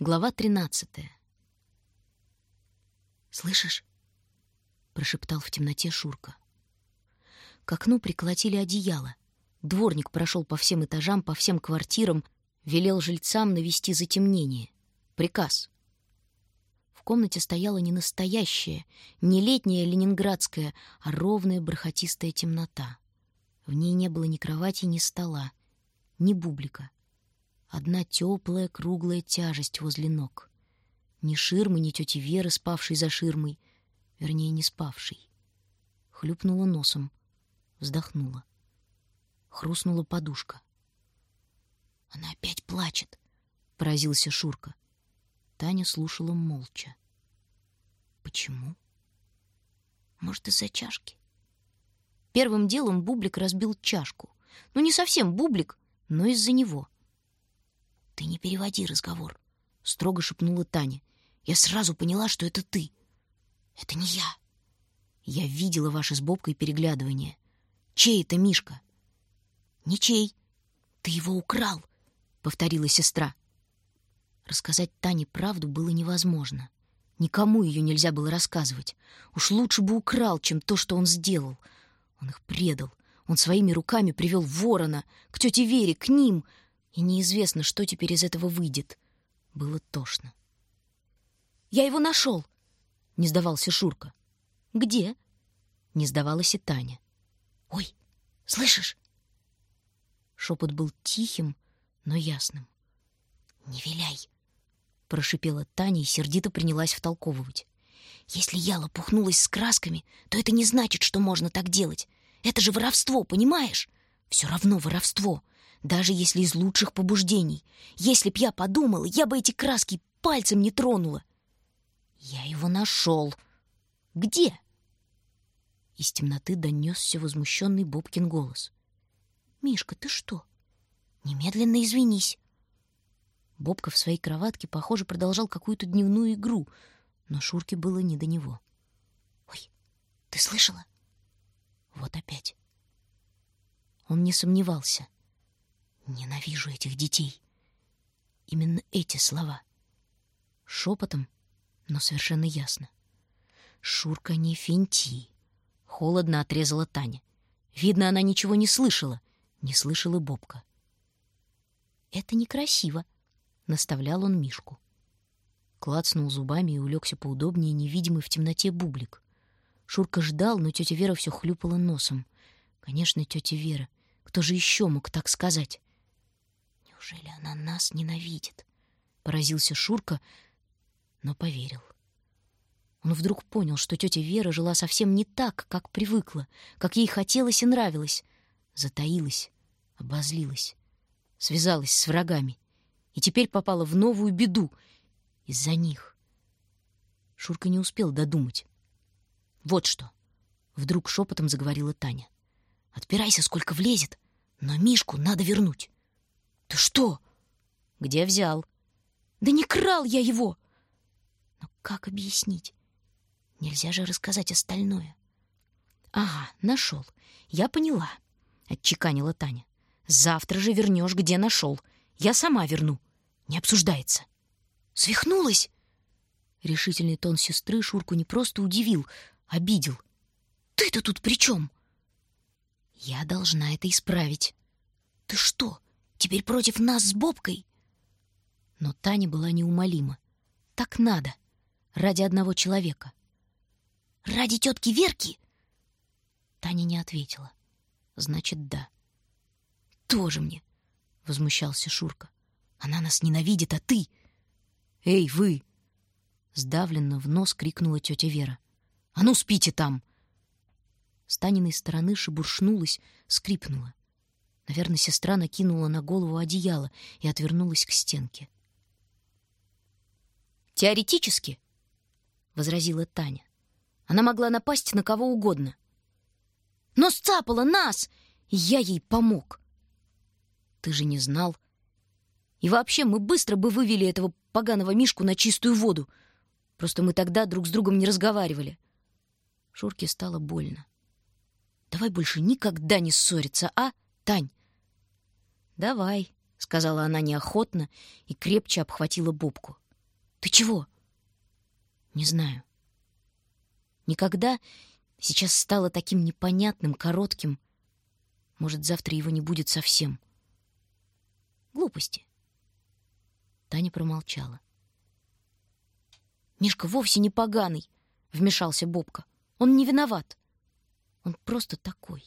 Глава тринадцатая. «Слышишь?» — прошептал в темноте Шурка. К окну приколотили одеяло. Дворник прошел по всем этажам, по всем квартирам, велел жильцам навести затемнение. Приказ. В комнате стояла не настоящая, не летняя ленинградская, а ровная бархатистая темнота. В ней не было ни кровати, ни стола, ни бублика. Одна теплая круглая тяжесть возле ног. Ни ширмы, ни тети Веры, спавшей за ширмой, вернее, не спавшей. Хлюпнула носом, вздохнула. Хрустнула подушка. «Она опять плачет», — поразился Шурка. Таня слушала молча. «Почему?» «Может, из-за чашки?» Первым делом Бублик разбил чашку. Ну, не совсем Бублик, но из-за него — «Ты не переводи разговор», — строго шепнула Таня. «Я сразу поняла, что это ты». «Это не я». Я видела ваше с Бобкой переглядывание. «Чей это Мишка?» «Ничей. Ты его украл», — повторила сестра. Рассказать Тане правду было невозможно. Никому ее нельзя было рассказывать. Уж лучше бы украл, чем то, что он сделал. Он их предал. Он своими руками привел ворона к тете Вере, к ним — и неизвестно, что теперь из этого выйдет. Было тошно. «Я его нашел!» — не сдавался Шурка. «Где?» — не сдавалась и Таня. «Ой, слышишь?» Шепот был тихим, но ясным. «Не виляй!» — прошипела Таня и сердито принялась втолковывать. «Если я лопухнулась с красками, то это не значит, что можно так делать. Это же воровство, понимаешь? Все равно воровство даже если из лучших побуждений. Если б я подумала, я бы эти краски пальцем не тронула. Я его нашел. Где? Из темноты донесся возмущенный Бобкин голос. «Мишка, ты что? Немедленно извинись!» Бобка в своей кроватке, похоже, продолжал какую-то дневную игру, но Шурке было не до него. «Ой, ты слышала?» Вот опять. Он не сомневался — Ненавижу этих детей. Именно эти слова. Шепотом, но совершенно ясно. Шурка, не финти. Холодно отрезала Таня. Видно, она ничего не слышала. Не слышала Бобка. Это некрасиво, наставлял он Мишку. Клацнул зубами и улегся поудобнее невидимый в темноте бублик. Шурка ждал, но тетя Вера все хлюпала носом. Конечно, тетя Вера. Кто же еще мог так сказать? Неужели она нас ненавидит? Поразился Шурка, но поверил. Он вдруг понял, что тетя Вера жила совсем не так, как привыкла, как ей хотелось и нравилось. Затаилась, обозлилась, связалась с врагами и теперь попала в новую беду из-за них. Шурка не успел додумать. Вот что. Вдруг шепотом заговорила Таня. Отпирайся, сколько влезет, но Мишку надо вернуть. Ты что? Где взял? Да не крал я его. Но как объяснить? Нельзя же рассказать остальное. Ага, нашел. Я поняла, отчеканила Таня. Завтра же вернешь, где нашел. Я сама верну. Не обсуждается. Свихнулась? Решительный тон сестры Шурку не просто удивил, обидел. Ты-то тут при чем? Я должна это исправить. Ты что, Теперь против нас с Бобкой. Но Таня была неумолима. Так надо. Ради одного человека. Ради тетки Верки? Таня не ответила. Значит, да. Тоже мне, возмущался Шурка. Она нас ненавидит, а ты... Эй, вы! Сдавленно в нос крикнула тетя Вера. А ну, спите там! С Таниной стороны шебуршнулась, скрипнула. Наверное, сестра накинула на голову одеяло и отвернулась к стенке. «Теоретически», — возразила Таня, — «она могла напасть на кого угодно. Но сцапала нас, и я ей помог. Ты же не знал. И вообще, мы быстро бы вывели этого поганого Мишку на чистую воду. Просто мы тогда друг с другом не разговаривали». Шурке стало больно. «Давай больше никогда не ссориться, а, Тань?» «Давай», — сказала она неохотно и крепче обхватила Бобку. Ты чего? Не знаю. Никогда сейчас стало таким непонятным, коротким. Может, завтра его не будет совсем. Глупости. Таня промолчала. Мишка вовсе не поганый, вмешался Бобка. Он не виноват. Он просто такой.